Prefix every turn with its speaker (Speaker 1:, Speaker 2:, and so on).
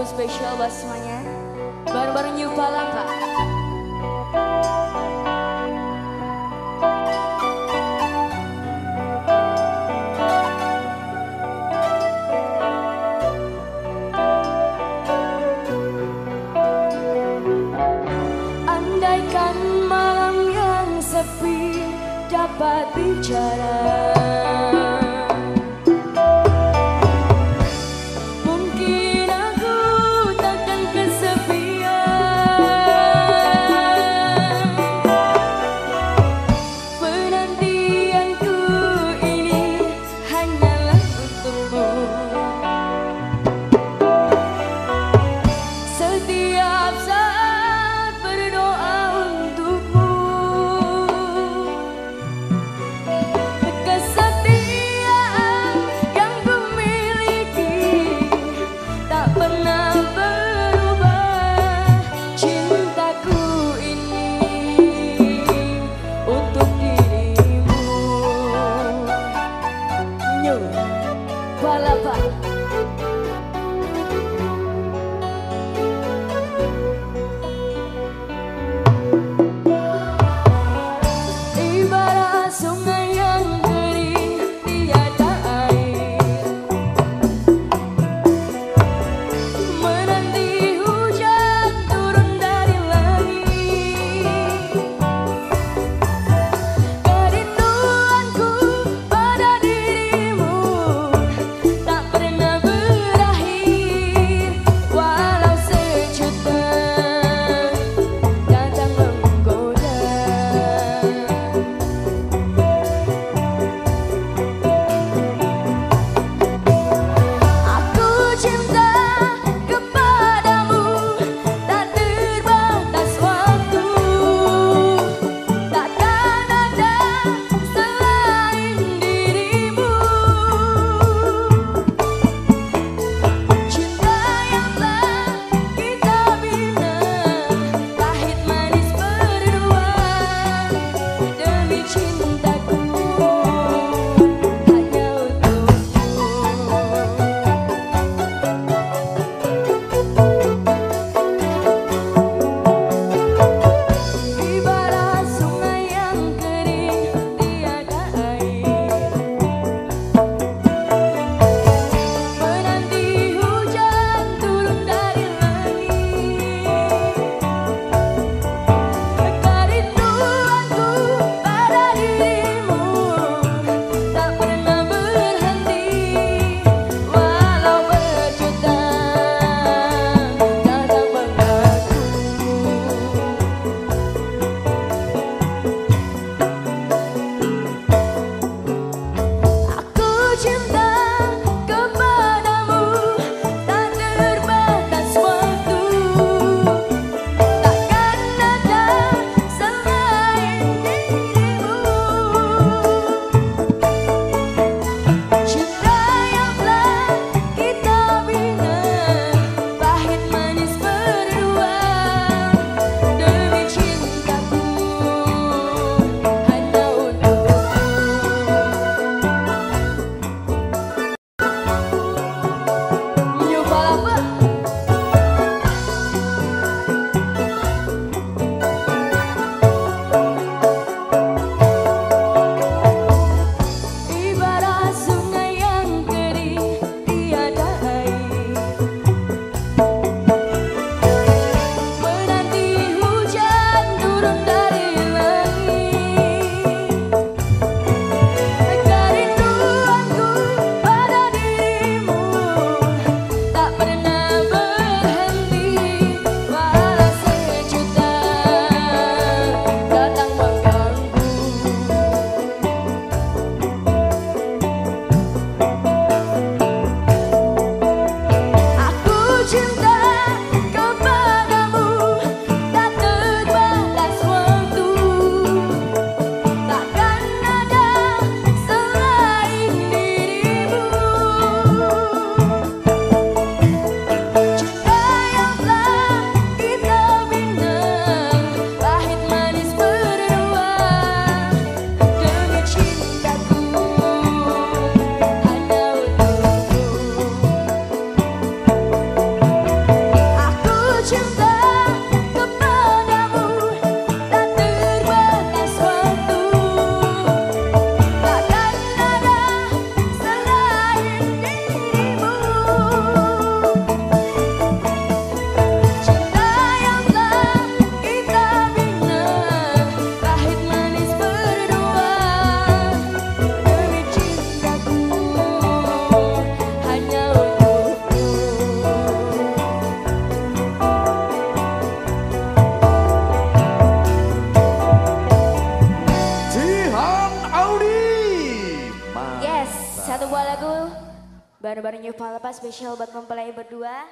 Speaker 1: lagu spesial buat semuanya. Bareng-bareng New Palangka Andaikan malam yang sepi dapat bicara. Wahyu New Palapa spesial buat mempelai berdua.